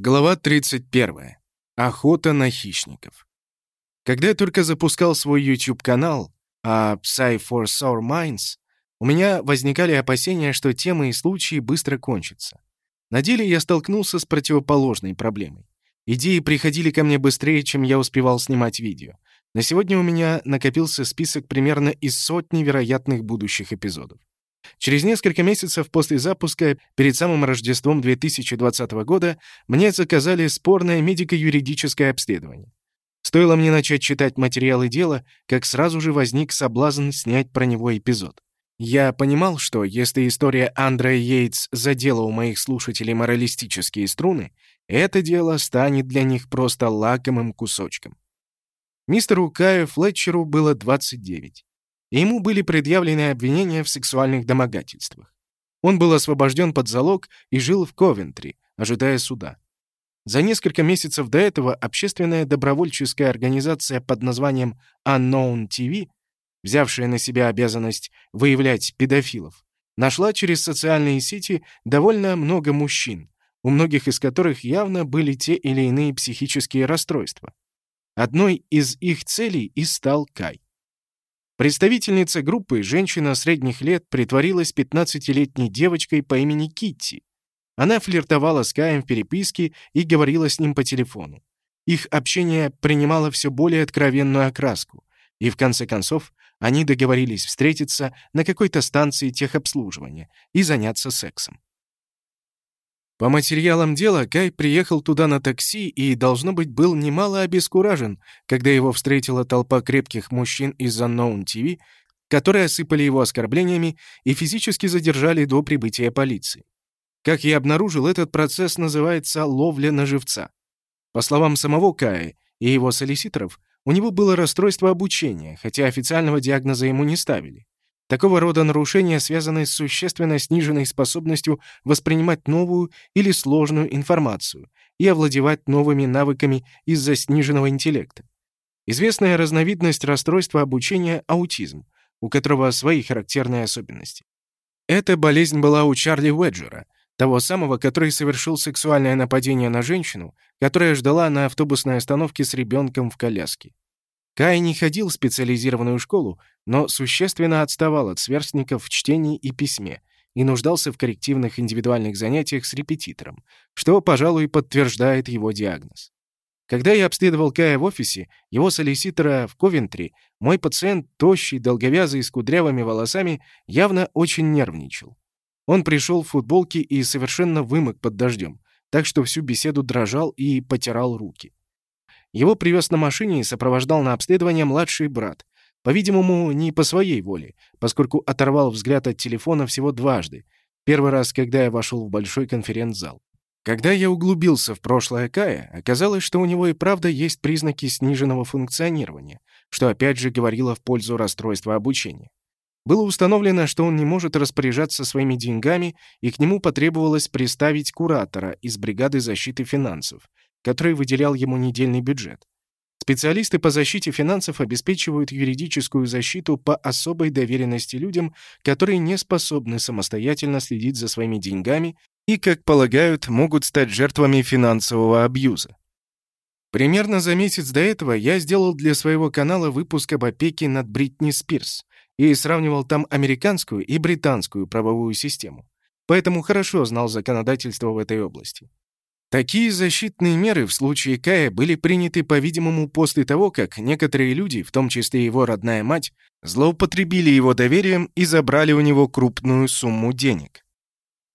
Глава 31. Охота на хищников. Когда я только запускал свой YouTube-канал, а Psy for Sour Minds, у меня возникали опасения, что темы и случаи быстро кончатся. На деле я столкнулся с противоположной проблемой. Идеи приходили ко мне быстрее, чем я успевал снимать видео. На сегодня у меня накопился список примерно из сотни вероятных будущих эпизодов. Через несколько месяцев после запуска, перед самым Рождеством 2020 года, мне заказали спорное медико-юридическое обследование. Стоило мне начать читать материалы дела, как сразу же возник соблазн снять про него эпизод. Я понимал, что если история Андрея Йейтс задела у моих слушателей моралистические струны, это дело станет для них просто лакомым кусочком. Мистеру Каю Флетчеру было 29 ему были предъявлены обвинения в сексуальных домогательствах. Он был освобожден под залог и жил в Ковентри, ожидая суда. За несколько месяцев до этого общественная добровольческая организация под названием Unknown TV, взявшая на себя обязанность выявлять педофилов, нашла через социальные сети довольно много мужчин, у многих из которых явно были те или иные психические расстройства. Одной из их целей и стал Кай. Представительница группы, женщина средних лет, притворилась 15-летней девочкой по имени Китти. Она флиртовала с Каем в переписке и говорила с ним по телефону. Их общение принимало все более откровенную окраску, и в конце концов они договорились встретиться на какой-то станции техобслуживания и заняться сексом. По материалам дела, Кай приехал туда на такси и, должно быть, был немало обескуражен, когда его встретила толпа крепких мужчин из Unknown TV, которые осыпали его оскорблениями и физически задержали до прибытия полиции. Как я обнаружил, этот процесс называется «ловля на живца». По словам самого Кая и его солиситоров, у него было расстройство обучения, хотя официального диагноза ему не ставили. Такого рода нарушения связаны с существенно сниженной способностью воспринимать новую или сложную информацию и овладевать новыми навыками из-за сниженного интеллекта. Известная разновидность расстройства обучения – аутизм, у которого свои характерные особенности. Эта болезнь была у Чарли Уэджера, того самого, который совершил сексуальное нападение на женщину, которая ждала на автобусной остановке с ребенком в коляске. Кай не ходил в специализированную школу, но существенно отставал от сверстников в чтении и письме и нуждался в коррективных индивидуальных занятиях с репетитором, что, пожалуй, подтверждает его диагноз. Когда я обследовал Кая в офисе, его солиситора в Ковентри, мой пациент, тощий, долговязый, с кудрявыми волосами, явно очень нервничал. Он пришел в футболке и совершенно вымок под дождем, так что всю беседу дрожал и потирал руки. Его привез на машине и сопровождал на обследование младший брат. По-видимому, не по своей воле, поскольку оторвал взгляд от телефона всего дважды. Первый раз, когда я вошел в большой конференц-зал. Когда я углубился в прошлое Кая, оказалось, что у него и правда есть признаки сниженного функционирования, что опять же говорило в пользу расстройства обучения. Было установлено, что он не может распоряжаться своими деньгами, и к нему потребовалось приставить куратора из бригады защиты финансов, который выделял ему недельный бюджет. Специалисты по защите финансов обеспечивают юридическую защиту по особой доверенности людям, которые не способны самостоятельно следить за своими деньгами и, как полагают, могут стать жертвами финансового абьюза. Примерно за месяц до этого я сделал для своего канала выпуск об опеке над Бритни Спирс и сравнивал там американскую и британскую правовую систему, поэтому хорошо знал законодательство в этой области. Такие защитные меры в случае Кая были приняты, по-видимому, после того, как некоторые люди, в том числе его родная мать, злоупотребили его доверием и забрали у него крупную сумму денег.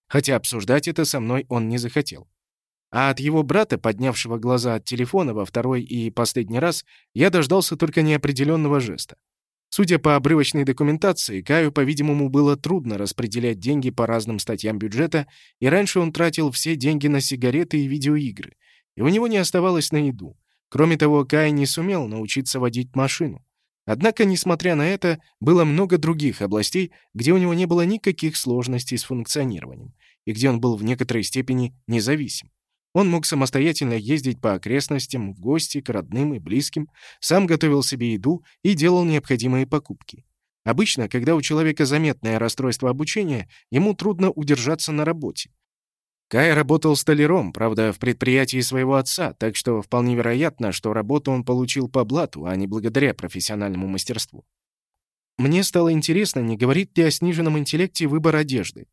Хотя обсуждать это со мной он не захотел. А от его брата, поднявшего глаза от телефона во второй и последний раз, я дождался только неопределенного жеста. Судя по обрывочной документации, Каю, по-видимому, было трудно распределять деньги по разным статьям бюджета, и раньше он тратил все деньги на сигареты и видеоигры, и у него не оставалось на еду. Кроме того, Кай не сумел научиться водить машину. Однако, несмотря на это, было много других областей, где у него не было никаких сложностей с функционированием, и где он был в некоторой степени независим. Он мог самостоятельно ездить по окрестностям, в гости, к родным и близким, сам готовил себе еду и делал необходимые покупки. Обычно, когда у человека заметное расстройство обучения, ему трудно удержаться на работе. Кай работал столяром, правда, в предприятии своего отца, так что вполне вероятно, что работу он получил по блату, а не благодаря профессиональному мастерству. Мне стало интересно, не говорит ли о сниженном интеллекте выбор одежды.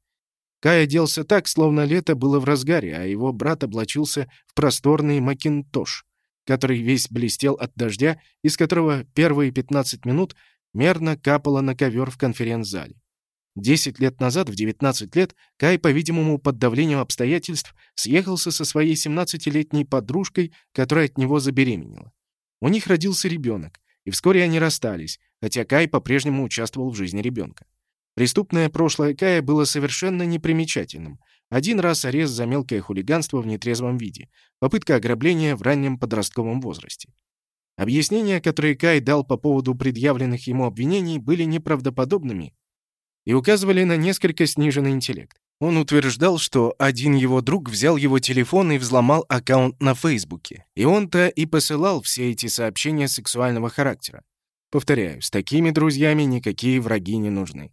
Кай оделся так, словно лето было в разгаре, а его брат облачился в просторный макинтош, который весь блестел от дождя, из которого первые 15 минут мерно капало на ковер в конференц-зале. Десять лет назад, в 19 лет, Кай, по-видимому, под давлением обстоятельств, съехался со своей 17-летней подружкой, которая от него забеременела. У них родился ребенок, и вскоре они расстались, хотя Кай по-прежнему участвовал в жизни ребенка. Преступное прошлое Кая было совершенно непримечательным. Один раз арест за мелкое хулиганство в нетрезвом виде, попытка ограбления в раннем подростковом возрасте. Объяснения, которые Кай дал по поводу предъявленных ему обвинений, были неправдоподобными и указывали на несколько сниженный интеллект. Он утверждал, что один его друг взял его телефон и взломал аккаунт на Фейсбуке. И он-то и посылал все эти сообщения сексуального характера. Повторяю, с такими друзьями никакие враги не нужны.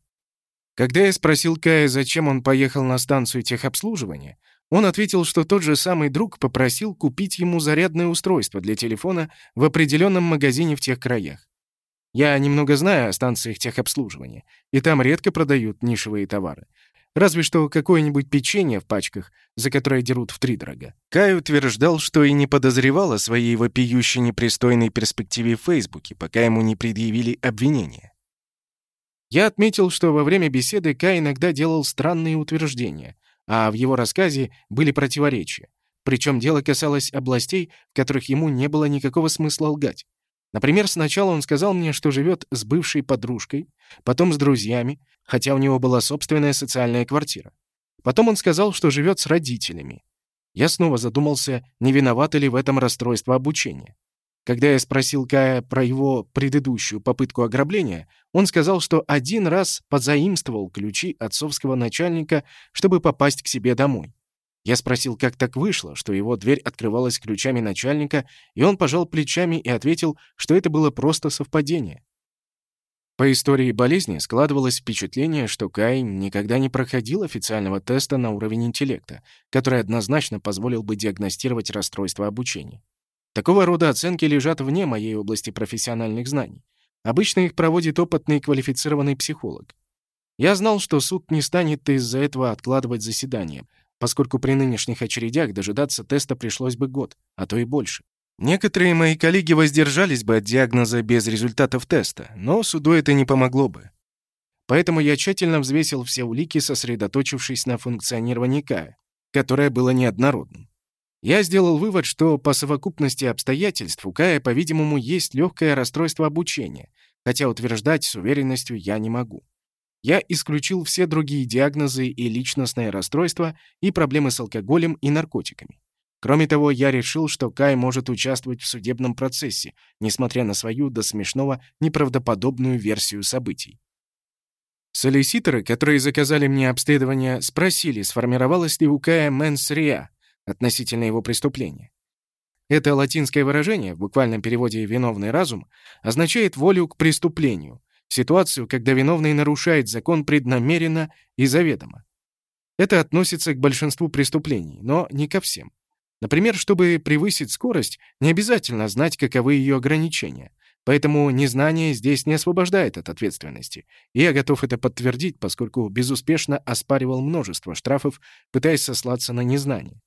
Когда я спросил Кая, зачем он поехал на станцию техобслуживания, он ответил, что тот же самый друг попросил купить ему зарядное устройство для телефона в определенном магазине в тех краях. Я немного знаю о станциях техобслуживания, и там редко продают нишевые товары. Разве что какое-нибудь печенье в пачках, за которое дерут втридорога. Кай утверждал, что и не подозревал о своей вопиющей непристойной перспективе в Фейсбуке, пока ему не предъявили обвинения. Я отметил, что во время беседы Кай иногда делал странные утверждения, а в его рассказе были противоречия. Причем дело касалось областей, в которых ему не было никакого смысла лгать. Например, сначала он сказал мне, что живет с бывшей подружкой, потом с друзьями, хотя у него была собственная социальная квартира. Потом он сказал, что живет с родителями. Я снова задумался, не виноваты ли в этом расстройство обучения. Когда я спросил Кая про его предыдущую попытку ограбления, он сказал, что один раз позаимствовал ключи отцовского начальника, чтобы попасть к себе домой. Я спросил, как так вышло, что его дверь открывалась ключами начальника, и он пожал плечами и ответил, что это было просто совпадение. По истории болезни складывалось впечатление, что Кай никогда не проходил официального теста на уровень интеллекта, который однозначно позволил бы диагностировать расстройство обучения. Такого рода оценки лежат вне моей области профессиональных знаний. Обычно их проводит опытный квалифицированный психолог. Я знал, что суд не станет из-за этого откладывать заседание, поскольку при нынешних очередях дожидаться теста пришлось бы год, а то и больше. Некоторые мои коллеги воздержались бы от диагноза без результатов теста, но суду это не помогло бы. Поэтому я тщательно взвесил все улики, сосредоточившись на функционировании Кая, которое было неоднородным. Я сделал вывод, что по совокупности обстоятельств у Кая, по-видимому, есть легкое расстройство обучения, хотя утверждать с уверенностью я не могу. Я исключил все другие диагнозы и личностное расстройство, и проблемы с алкоголем и наркотиками. Кроме того, я решил, что Кай может участвовать в судебном процессе, несмотря на свою до смешного неправдоподобную версию событий. Солиситоры, которые заказали мне обследование, спросили, сформировалось ли у Кая «менс rea» относительно его преступления. Это латинское выражение, в буквальном переводе «виновный разум», означает волю к преступлению, ситуацию, когда виновный нарушает закон преднамеренно и заведомо. Это относится к большинству преступлений, но не ко всем. Например, чтобы превысить скорость, не обязательно знать, каковы ее ограничения. Поэтому незнание здесь не освобождает от ответственности. И я готов это подтвердить, поскольку безуспешно оспаривал множество штрафов, пытаясь сослаться на незнание.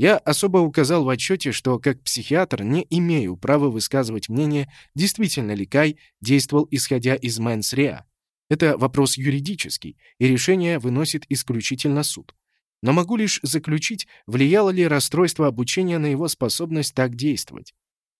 Я особо указал в отчете, что как психиатр не имею права высказывать мнение, действительно ли Кай действовал исходя из mens rea. Это вопрос юридический, и решение выносит исключительно суд. Но могу лишь заключить, влияло ли расстройство обучения на его способность так действовать.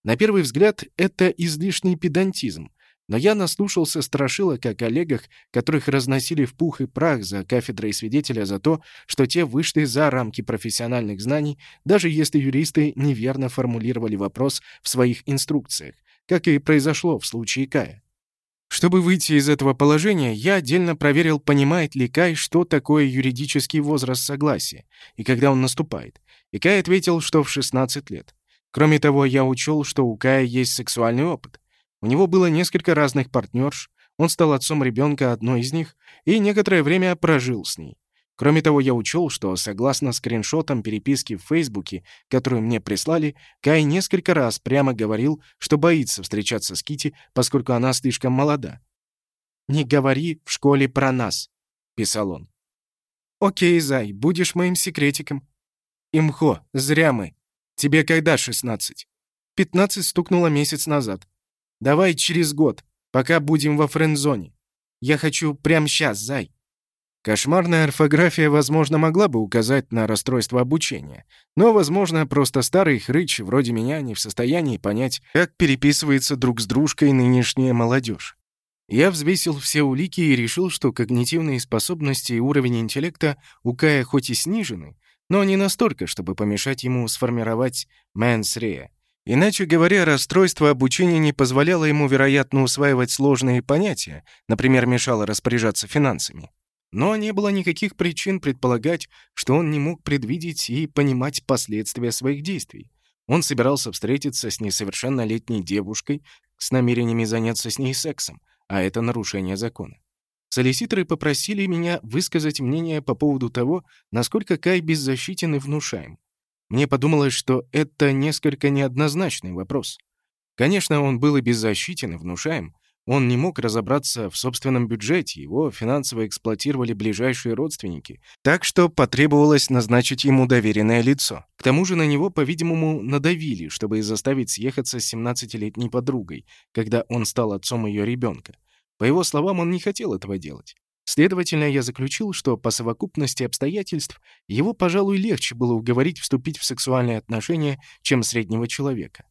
На первый взгляд, это излишний педантизм, но я наслушался страшилок о коллегах, которых разносили в пух и прах за кафедрой свидетеля за то, что те вышли за рамки профессиональных знаний, даже если юристы неверно формулировали вопрос в своих инструкциях, как и произошло в случае Кая. Чтобы выйти из этого положения, я отдельно проверил, понимает ли Кай, что такое юридический возраст согласия и когда он наступает. И Кай ответил, что в 16 лет. Кроме того, я учел, что у Кая есть сексуальный опыт. У него было несколько разных партнерш, он стал отцом ребенка одной из них и некоторое время прожил с ней. Кроме того, я учел, что, согласно скриншотам переписки в Фейсбуке, которую мне прислали, Кай несколько раз прямо говорил, что боится встречаться с Кити, поскольку она слишком молода. «Не говори в школе про нас», — писал он. «Окей, Зай, будешь моим секретиком». «Имхо, зря мы. Тебе когда шестнадцать?» «Пятнадцать стукнуло месяц назад. Давай через год, пока будем во френдзоне. Я хочу прямо сейчас, Зай». Кошмарная орфография, возможно, могла бы указать на расстройство обучения, но, возможно, просто старый хрыч, вроде меня, не в состоянии понять, как переписывается друг с дружкой нынешняя молодежь. Я взвесил все улики и решил, что когнитивные способности и уровень интеллекта у Кая хоть и снижены, но не настолько, чтобы помешать ему сформировать мэнсрея. Иначе говоря, расстройство обучения не позволяло ему, вероятно, усваивать сложные понятия, например, мешало распоряжаться финансами. Но не было никаких причин предполагать, что он не мог предвидеть и понимать последствия своих действий. Он собирался встретиться с несовершеннолетней девушкой с намерениями заняться с ней сексом, а это нарушение закона. Солиситоры попросили меня высказать мнение по поводу того, насколько Кай беззащитен и внушаем. Мне подумалось, что это несколько неоднозначный вопрос. Конечно, он был и беззащитен, и внушаем, он не мог разобраться в собственном бюджете, его финансово эксплуатировали ближайшие родственники, так что потребовалось назначить ему доверенное лицо. К тому же на него, по-видимому, надавили, чтобы заставить съехаться с 17-летней подругой, когда он стал отцом ее ребенка. По его словам, он не хотел этого делать. Следовательно, я заключил, что по совокупности обстоятельств его, пожалуй, легче было уговорить вступить в сексуальные отношения, чем среднего человека.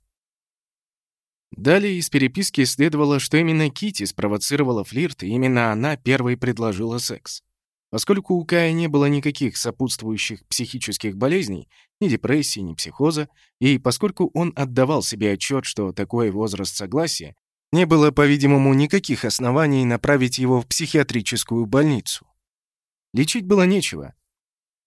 Далее из переписки следовало, что именно Кити спровоцировала флирт, и именно она первой предложила секс. Поскольку у Кая не было никаких сопутствующих психических болезней, ни депрессии, ни психоза, и поскольку он отдавал себе отчет, что такой возраст согласия, не было, по-видимому, никаких оснований направить его в психиатрическую больницу. Лечить было нечего,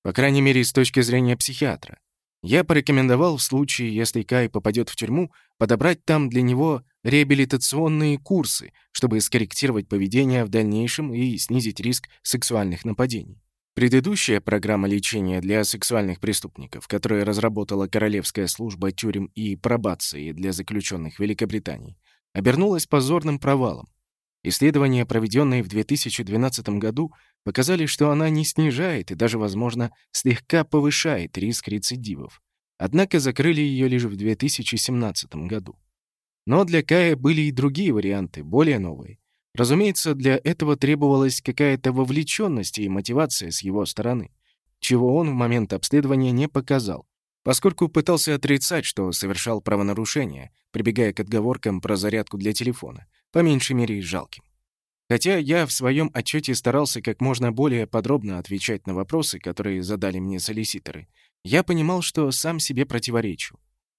по крайней мере, с точки зрения психиатра. Я порекомендовал в случае, если Кай попадет в тюрьму, подобрать там для него реабилитационные курсы, чтобы скорректировать поведение в дальнейшем и снизить риск сексуальных нападений. Предыдущая программа лечения для сексуальных преступников, которую разработала Королевская служба тюрем и пробации для заключенных Великобритании, обернулась позорным провалом. Исследования, проведенные в 2012 году, показали, что она не снижает и даже, возможно, слегка повышает риск рецидивов. Однако закрыли ее лишь в 2017 году. Но для Кая были и другие варианты, более новые. Разумеется, для этого требовалась какая-то вовлеченность и мотивация с его стороны, чего он в момент обследования не показал, поскольку пытался отрицать, что совершал правонарушение, прибегая к отговоркам про зарядку для телефона, по меньшей мере жалким. Хотя я в своем отчете старался как можно более подробно отвечать на вопросы, которые задали мне солиситоры, я понимал, что сам себе противоречу.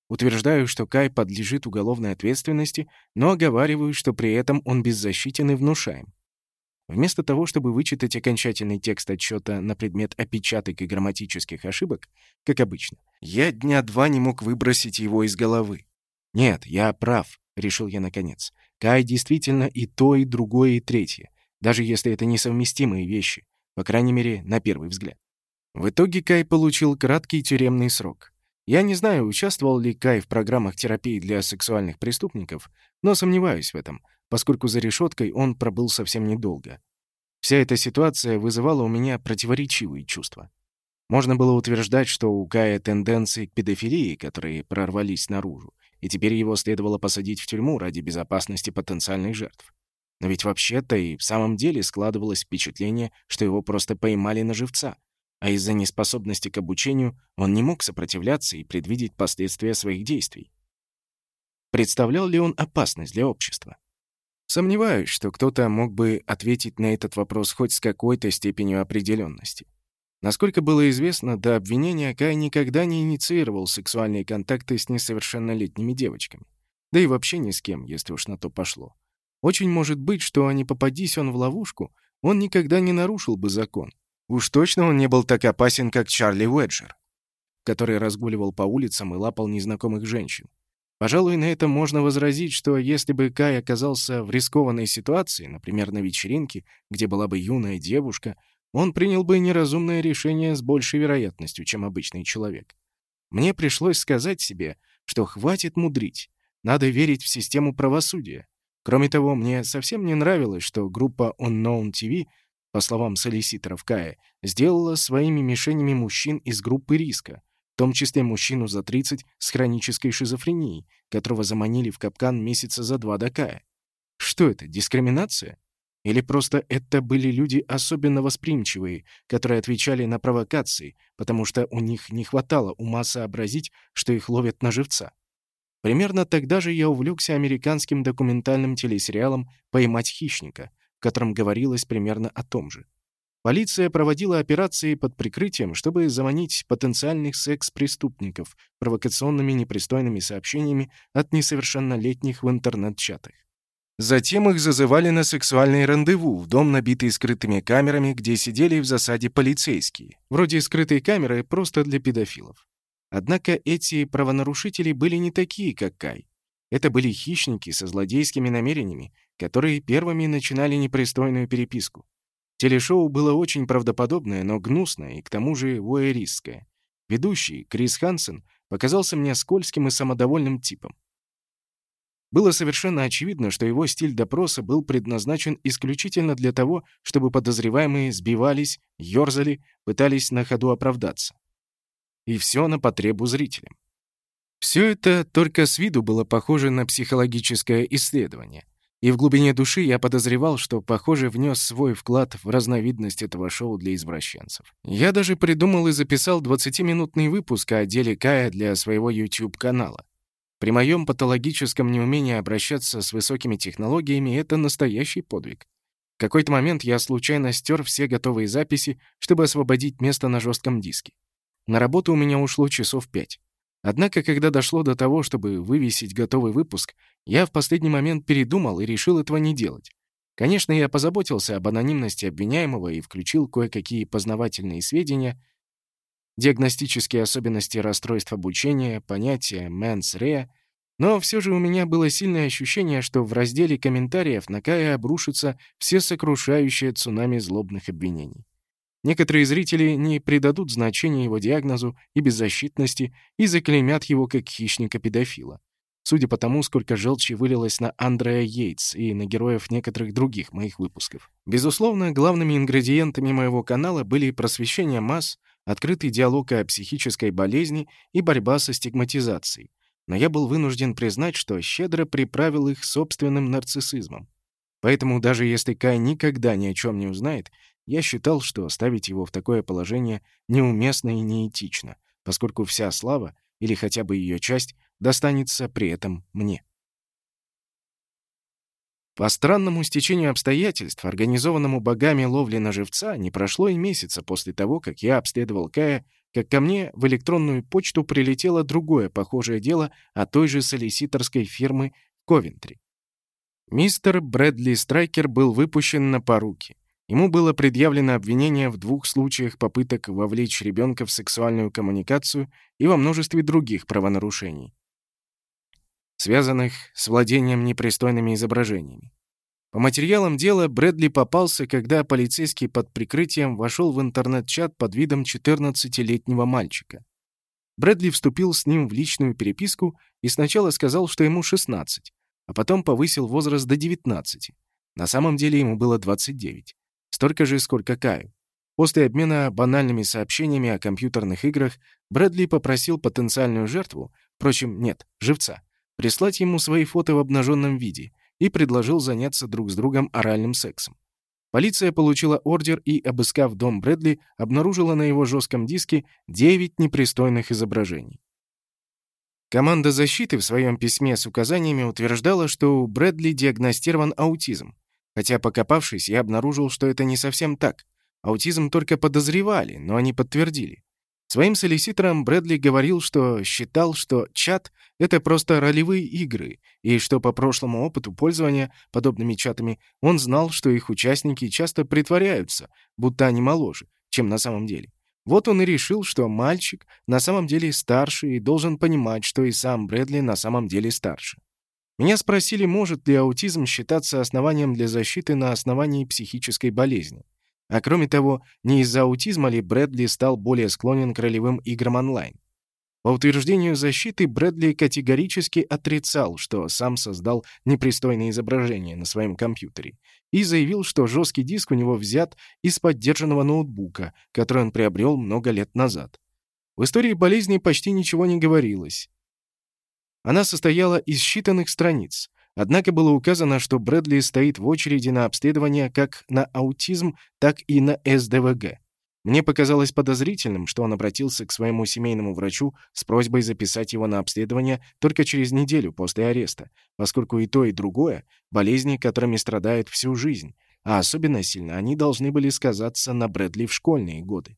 Утверждаю, что Кай подлежит уголовной ответственности, но оговариваю, что при этом он беззащитен и внушаем. Вместо того, чтобы вычитать окончательный текст отчета на предмет опечаток и грамматических ошибок, как обычно, я дня два не мог выбросить его из головы. «Нет, я прав», — решил я наконец. «Кай действительно и то, и другое, и третье, даже если это несовместимые вещи, по крайней мере, на первый взгляд». В итоге Кай получил краткий тюремный срок. Я не знаю, участвовал ли Кай в программах терапии для сексуальных преступников, но сомневаюсь в этом, поскольку за решеткой он пробыл совсем недолго. Вся эта ситуация вызывала у меня противоречивые чувства. Можно было утверждать, что у Кая тенденции к педофилии, которые прорвались наружу, и теперь его следовало посадить в тюрьму ради безопасности потенциальных жертв. Но ведь вообще-то и в самом деле складывалось впечатление, что его просто поймали на живца, а из-за неспособности к обучению он не мог сопротивляться и предвидеть последствия своих действий. Представлял ли он опасность для общества? Сомневаюсь, что кто-то мог бы ответить на этот вопрос хоть с какой-то степенью определенности. Насколько было известно, до обвинения Кай никогда не инициировал сексуальные контакты с несовершеннолетними девочками. Да и вообще ни с кем, если уж на то пошло. Очень может быть, что, не попадись он в ловушку, он никогда не нарушил бы закон. Уж точно он не был так опасен, как Чарли Уэджер, который разгуливал по улицам и лапал незнакомых женщин. Пожалуй, на это можно возразить, что если бы Кай оказался в рискованной ситуации, например, на вечеринке, где была бы юная девушка, он принял бы неразумное решение с большей вероятностью, чем обычный человек. Мне пришлось сказать себе, что хватит мудрить, надо верить в систему правосудия. Кроме того, мне совсем не нравилось, что группа Unknown TV, по словам солиситоров Кая, сделала своими мишенями мужчин из группы риска, в том числе мужчину за 30 с хронической шизофренией, которого заманили в капкан месяца за два до Кая. Что это, дискриминация? Или просто это были люди особенно восприимчивые, которые отвечали на провокации, потому что у них не хватало ума сообразить, что их ловят на живца? Примерно тогда же я увлекся американским документальным телесериалом «Поймать хищника», в котором говорилось примерно о том же. Полиция проводила операции под прикрытием, чтобы заманить потенциальных секс-преступников провокационными непристойными сообщениями от несовершеннолетних в интернет-чатах. Затем их зазывали на сексуальные рандеву в дом, набитый скрытыми камерами, где сидели в засаде полицейские. Вроде скрытой камеры просто для педофилов. Однако эти правонарушители были не такие, как Кай. Это были хищники со злодейскими намерениями, которые первыми начинали непристойную переписку. Телешоу было очень правдоподобное, но гнусное и к тому же воэристское. Ведущий, Крис Хансен, показался мне скользким и самодовольным типом. Было совершенно очевидно, что его стиль допроса был предназначен исключительно для того, чтобы подозреваемые сбивались, ёрзали, пытались на ходу оправдаться. И все на потребу зрителям. Все это только с виду было похоже на психологическое исследование. И в глубине души я подозревал, что, похоже, внес свой вклад в разновидность этого шоу для извращенцев. Я даже придумал и записал 20-минутный выпуск о деле Кая для своего YouTube-канала. При моем патологическом неумении обращаться с высокими технологиями это настоящий подвиг. В какой-то момент я случайно стер все готовые записи, чтобы освободить место на жестком диске. На работу у меня ушло часов пять. Однако, когда дошло до того, чтобы вывесить готовый выпуск, я в последний момент передумал и решил этого не делать. Конечно, я позаботился об анонимности обвиняемого и включил кое-какие познавательные сведения — диагностические особенности расстройств обучения, понятие «mens rea», но все же у меня было сильное ощущение, что в разделе комментариев на Кая обрушится все сокрушающее цунами злобных обвинений. Некоторые зрители не придадут значения его диагнозу и беззащитности и заклеймят его как хищника-педофила. Судя по тому, сколько желчи вылилось на Андреа Йейтс и на героев некоторых других моих выпусков. Безусловно, главными ингредиентами моего канала были просвещение масс, открытый диалог о психической болезни и борьба со стигматизацией. Но я был вынужден признать, что щедро приправил их собственным нарциссизмом. Поэтому даже если Кай никогда ни о чем не узнает, я считал, что ставить его в такое положение неуместно и неэтично, поскольку вся слава, или хотя бы ее часть, достанется при этом мне. По странному стечению обстоятельств, организованному богами ловли на живца, не прошло и месяца после того, как я обследовал Кая, как ко мне в электронную почту прилетело другое похожее дело от той же солиситорской фирмы Ковентри. Мистер Брэдли Страйкер был выпущен на поруки. Ему было предъявлено обвинение в двух случаях попыток вовлечь ребенка в сексуальную коммуникацию и во множестве других правонарушений связанных с владением непристойными изображениями. По материалам дела Брэдли попался, когда полицейский под прикрытием вошел в интернет-чат под видом 14-летнего мальчика. Брэдли вступил с ним в личную переписку и сначала сказал, что ему 16, а потом повысил возраст до 19. На самом деле ему было 29. Столько же, сколько Каю. После обмена банальными сообщениями о компьютерных играх Брэдли попросил потенциальную жертву, впрочем, нет, живца, прислать ему свои фото в обнаженном виде и предложил заняться друг с другом оральным сексом. Полиция получила ордер и, обыскав дом Брэдли, обнаружила на его жестком диске 9 непристойных изображений. Команда защиты в своем письме с указаниями утверждала, что у Брэдли диагностирован аутизм. Хотя, покопавшись, я обнаружил, что это не совсем так. Аутизм только подозревали, но они подтвердили. Своим солиситорам Брэдли говорил, что считал, что чат — это просто ролевые игры, и что по прошлому опыту пользования подобными чатами он знал, что их участники часто притворяются, будто они моложе, чем на самом деле. Вот он и решил, что мальчик на самом деле старше и должен понимать, что и сам Брэдли на самом деле старше. Меня спросили, может ли аутизм считаться основанием для защиты на основании психической болезни. А кроме того, не из-за аутизма ли Брэдли стал более склонен к ролевым играм онлайн? По утверждению защиты, Брэдли категорически отрицал, что сам создал непристойное изображение на своем компьютере, и заявил, что жесткий диск у него взят из поддержанного ноутбука, который он приобрел много лет назад. В истории болезни почти ничего не говорилось. Она состояла из считанных страниц, однако было указано, что Брэдли стоит в очереди на обследование как на аутизм, так и на СДВГ. Мне показалось подозрительным, что он обратился к своему семейному врачу с просьбой записать его на обследование только через неделю после ареста, поскольку и то, и другое — болезни, которыми страдают всю жизнь, а особенно сильно они должны были сказаться на Брэдли в школьные годы.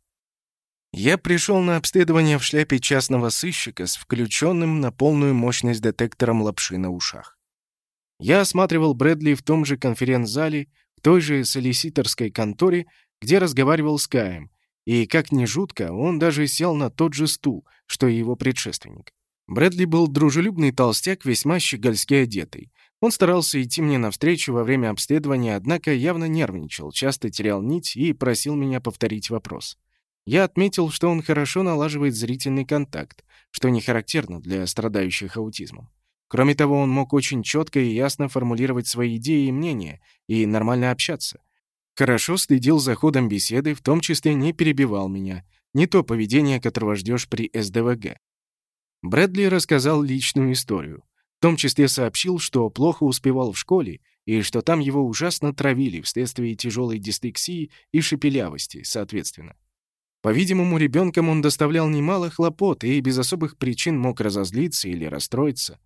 Я пришел на обследование в шляпе частного сыщика с включенным на полную мощность детектором лапши на ушах. Я осматривал Брэдли в том же конференц-зале, в той же солиситорской конторе, где разговаривал с Каем, и, как ни жутко, он даже сел на тот же стул, что и его предшественник. Брэдли был дружелюбный толстяк, весьма щегольски одетый. Он старался идти мне навстречу во время обследования, однако явно нервничал, часто терял нить и просил меня повторить вопрос. Я отметил, что он хорошо налаживает зрительный контакт, что не характерно для страдающих аутизмом. Кроме того, он мог очень четко и ясно формулировать свои идеи и мнения и нормально общаться. Хорошо следил за ходом беседы, в том числе не перебивал меня. Не то поведение, которого ждешь при СДВГ. Брэдли рассказал личную историю. В том числе сообщил, что плохо успевал в школе и что там его ужасно травили вследствие тяжелой дислексии и шепелявости, соответственно. По-видимому, ребенком он доставлял немало хлопот и без особых причин мог разозлиться или расстроиться.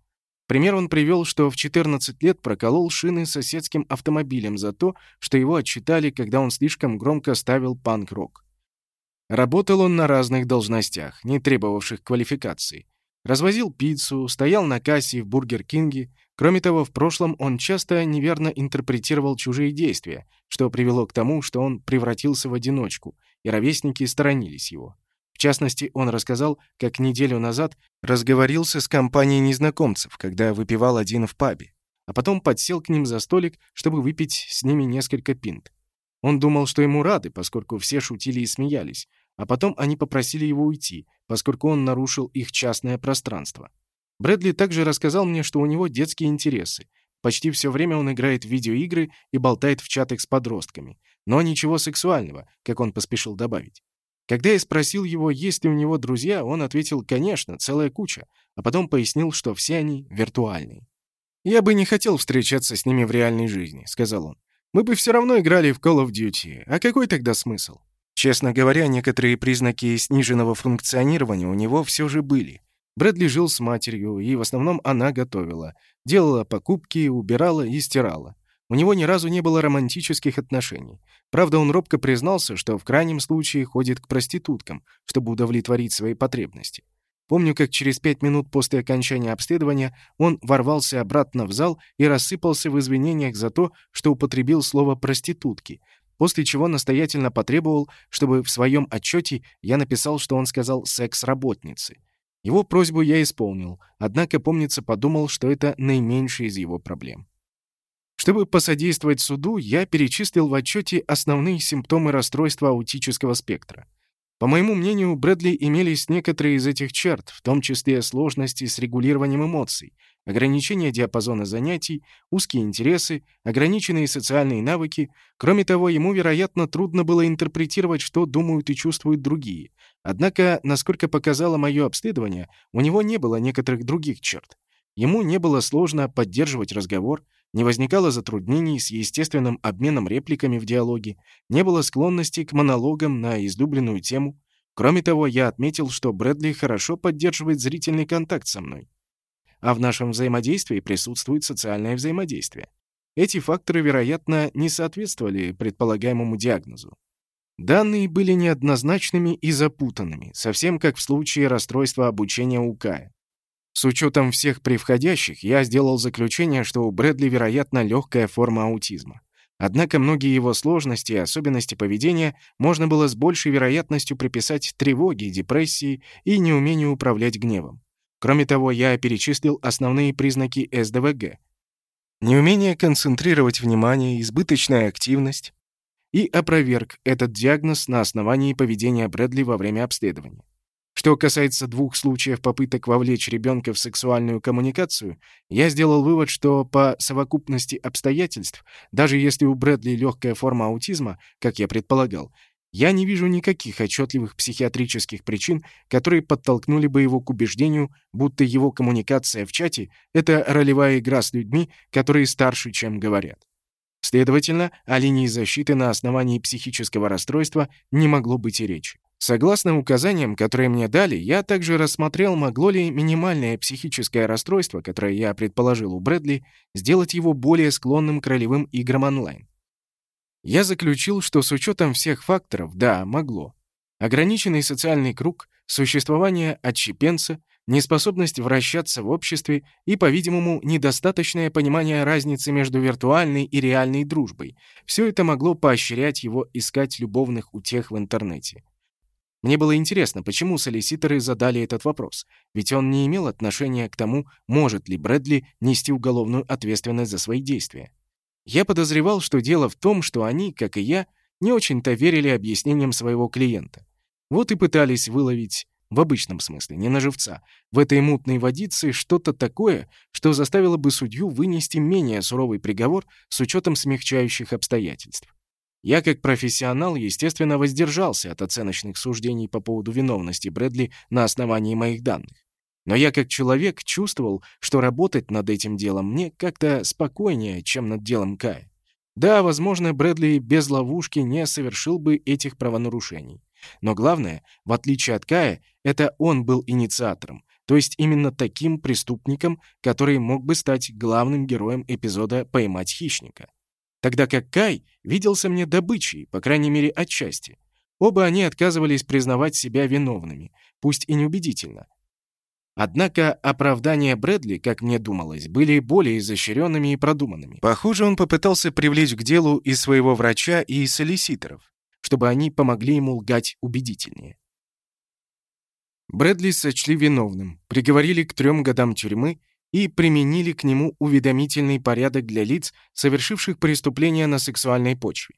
Пример он привел, что в 14 лет проколол шины соседским автомобилем за то, что его отчитали, когда он слишком громко ставил панк-рок. Работал он на разных должностях, не требовавших квалификации. Развозил пиццу, стоял на кассе в Бургер Кинге. Кроме того, в прошлом он часто неверно интерпретировал чужие действия, что привело к тому, что он превратился в одиночку, и ровесники сторонились его частности, он рассказал, как неделю назад разговорился с компанией незнакомцев, когда выпивал один в пабе, а потом подсел к ним за столик, чтобы выпить с ними несколько пинт. Он думал, что ему рады, поскольку все шутили и смеялись, а потом они попросили его уйти, поскольку он нарушил их частное пространство. Брэдли также рассказал мне, что у него детские интересы. Почти все время он играет в видеоигры и болтает в чатах с подростками. Но ничего сексуального, как он поспешил добавить. Когда я спросил его, есть ли у него друзья, он ответил, конечно, целая куча, а потом пояснил, что все они виртуальные. «Я бы не хотел встречаться с ними в реальной жизни», — сказал он. «Мы бы все равно играли в Call of Duty. А какой тогда смысл?» Честно говоря, некоторые признаки сниженного функционирования у него все же были. Брэдли жил с матерью, и в основном она готовила. Делала покупки, убирала и стирала. У него ни разу не было романтических отношений. Правда, он робко признался, что в крайнем случае ходит к проституткам, чтобы удовлетворить свои потребности. Помню, как через пять минут после окончания обследования он ворвался обратно в зал и рассыпался в извинениях за то, что употребил слово «проститутки», после чего настоятельно потребовал, чтобы в своем отчете я написал, что он сказал «секс-работницы». Его просьбу я исполнил, однако, помнится, подумал, что это наименьшая из его проблем. Чтобы посодействовать суду, я перечислил в отчете основные симптомы расстройства аутического спектра. По моему мнению, Брэдли имелись некоторые из этих черт, в том числе сложности с регулированием эмоций, ограничение диапазона занятий, узкие интересы, ограниченные социальные навыки. Кроме того, ему, вероятно, трудно было интерпретировать, что думают и чувствуют другие. Однако, насколько показало мое обследование, у него не было некоторых других черт. Ему не было сложно поддерживать разговор, не возникало затруднений с естественным обменом репликами в диалоге, не было склонности к монологам на излюбленную тему. Кроме того, я отметил, что Брэдли хорошо поддерживает зрительный контакт со мной. А в нашем взаимодействии присутствует социальное взаимодействие. Эти факторы, вероятно, не соответствовали предполагаемому диагнозу. Данные были неоднозначными и запутанными, совсем как в случае расстройства обучения у Кая. С учетом всех превходящих, я сделал заключение, что у Брэдли, вероятно, легкая форма аутизма. Однако многие его сложности и особенности поведения можно было с большей вероятностью приписать тревоге, депрессии и неумению управлять гневом. Кроме того, я перечислил основные признаки СДВГ. Неумение концентрировать внимание, избыточная активность, и опроверг этот диагноз на основании поведения Брэдли во время обследования. Что касается двух случаев попыток вовлечь ребенка в сексуальную коммуникацию, я сделал вывод, что по совокупности обстоятельств, даже если у Брэдли легкая форма аутизма, как я предполагал, я не вижу никаких отчетливых психиатрических причин, которые подтолкнули бы его к убеждению, будто его коммуникация в чате — это ролевая игра с людьми, которые старше, чем говорят. Следовательно, о линии защиты на основании психического расстройства не могло быть и речи. Согласно указаниям, которые мне дали, я также рассмотрел, могло ли минимальное психическое расстройство, которое я предположил у Брэдли, сделать его более склонным к ролевым играм онлайн. Я заключил, что с учетом всех факторов, да, могло. Ограниченный социальный круг, существование отщепенца, неспособность вращаться в обществе и, по-видимому, недостаточное понимание разницы между виртуальной и реальной дружбой — все это могло поощрять его искать любовных утех в интернете. Мне было интересно, почему солиситоры задали этот вопрос, ведь он не имел отношения к тому, может ли Брэдли нести уголовную ответственность за свои действия. Я подозревал, что дело в том, что они, как и я, не очень-то верили объяснениям своего клиента. Вот и пытались выловить, в обычном смысле, не на живца, в этой мутной водице что-то такое, что заставило бы судью вынести менее суровый приговор с учетом смягчающих обстоятельств. Я, как профессионал, естественно, воздержался от оценочных суждений по поводу виновности Брэдли на основании моих данных. Но я, как человек, чувствовал, что работать над этим делом мне как-то спокойнее, чем над делом Кая. Да, возможно, Брэдли без ловушки не совершил бы этих правонарушений. Но главное, в отличие от Кая, это он был инициатором, то есть именно таким преступником, который мог бы стать главным героем эпизода «Поймать хищника» тогда как Кай виделся мне добычей, по крайней мере, отчасти. Оба они отказывались признавать себя виновными, пусть и неубедительно. Однако оправдания Брэдли, как мне думалось, были более изощренными и продуманными. Похоже, он попытался привлечь к делу и своего врача, и солиситоров, чтобы они помогли ему лгать убедительнее. Брэдли сочли виновным, приговорили к трем годам тюрьмы и применили к нему уведомительный порядок для лиц, совершивших преступления на сексуальной почве.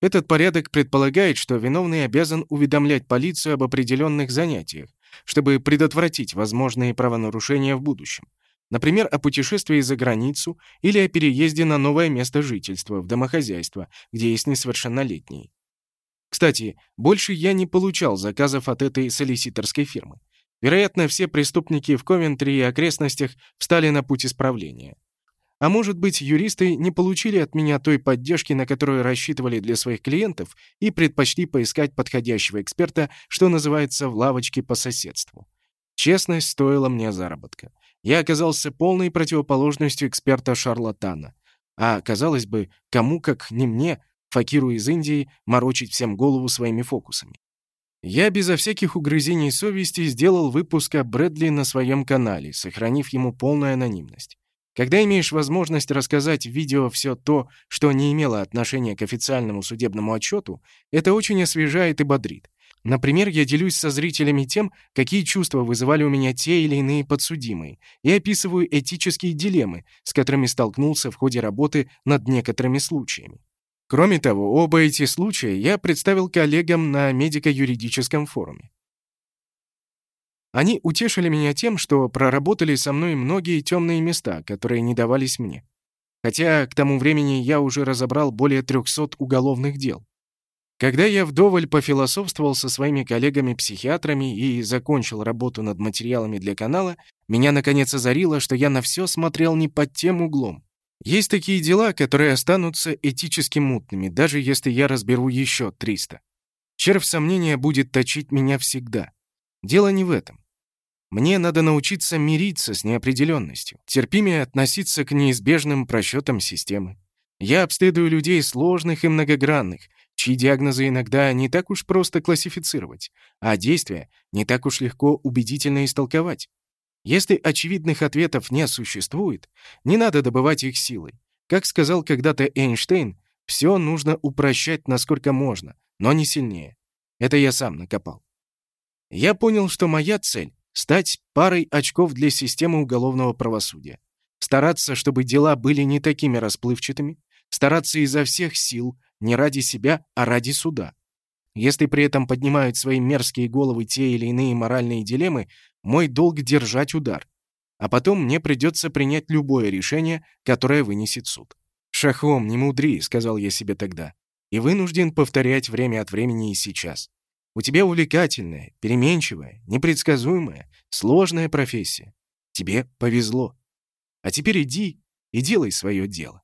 Этот порядок предполагает, что виновный обязан уведомлять полицию об определенных занятиях, чтобы предотвратить возможные правонарушения в будущем. Например, о путешествии за границу или о переезде на новое место жительства, в домохозяйство, где есть несовершеннолетние. Кстати, больше я не получал заказов от этой солиситорской фирмы. Вероятно, все преступники в Ковентри и окрестностях встали на путь исправления. А может быть, юристы не получили от меня той поддержки, на которую рассчитывали для своих клиентов, и предпочли поискать подходящего эксперта, что называется, в лавочке по соседству. Честность стоила мне заработка. Я оказался полной противоположностью эксперта-шарлатана. А, казалось бы, кому, как не мне, факиру из Индии, морочить всем голову своими фокусами. Я безо всяких угрызений совести сделал выпуск о Брэдли на своем канале, сохранив ему полную анонимность. Когда имеешь возможность рассказать в видео все то, что не имело отношения к официальному судебному отчету, это очень освежает и бодрит. Например, я делюсь со зрителями тем, какие чувства вызывали у меня те или иные подсудимые, и описываю этические дилеммы, с которыми столкнулся в ходе работы над некоторыми случаями. Кроме того, оба эти случая я представил коллегам на медико-юридическом форуме. Они утешили меня тем, что проработали со мной многие темные места, которые не давались мне. Хотя к тому времени я уже разобрал более 300 уголовных дел. Когда я вдоволь пофилософствовал со своими коллегами-психиатрами и закончил работу над материалами для канала, меня наконец озарило, что я на все смотрел не под тем углом. Есть такие дела, которые останутся этически мутными, даже если я разберу еще 300. Червь сомнения будет точить меня всегда. Дело не в этом. Мне надо научиться мириться с неопределенностью, терпимее относиться к неизбежным просчетам системы. Я обследую людей сложных и многогранных, чьи диагнозы иногда не так уж просто классифицировать, а действия не так уж легко убедительно истолковать. Если очевидных ответов не существует, не надо добывать их силой. Как сказал когда-то Эйнштейн, все нужно упрощать насколько можно, но не сильнее. Это я сам накопал. Я понял, что моя цель — стать парой очков для системы уголовного правосудия. Стараться, чтобы дела были не такими расплывчатыми, стараться изо всех сил, не ради себя, а ради суда. Если при этом поднимают свои мерзкие головы те или иные моральные дилеммы, мой долг — держать удар. А потом мне придется принять любое решение, которое вынесет суд. «Шахом, не мудри», — сказал я себе тогда. «И вынужден повторять время от времени и сейчас. У тебя увлекательная, переменчивая, непредсказуемая, сложная профессия. Тебе повезло. А теперь иди и делай свое дело».